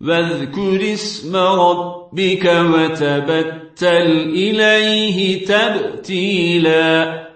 واذكر اسم ربك وتبتل إليه تبتيلا.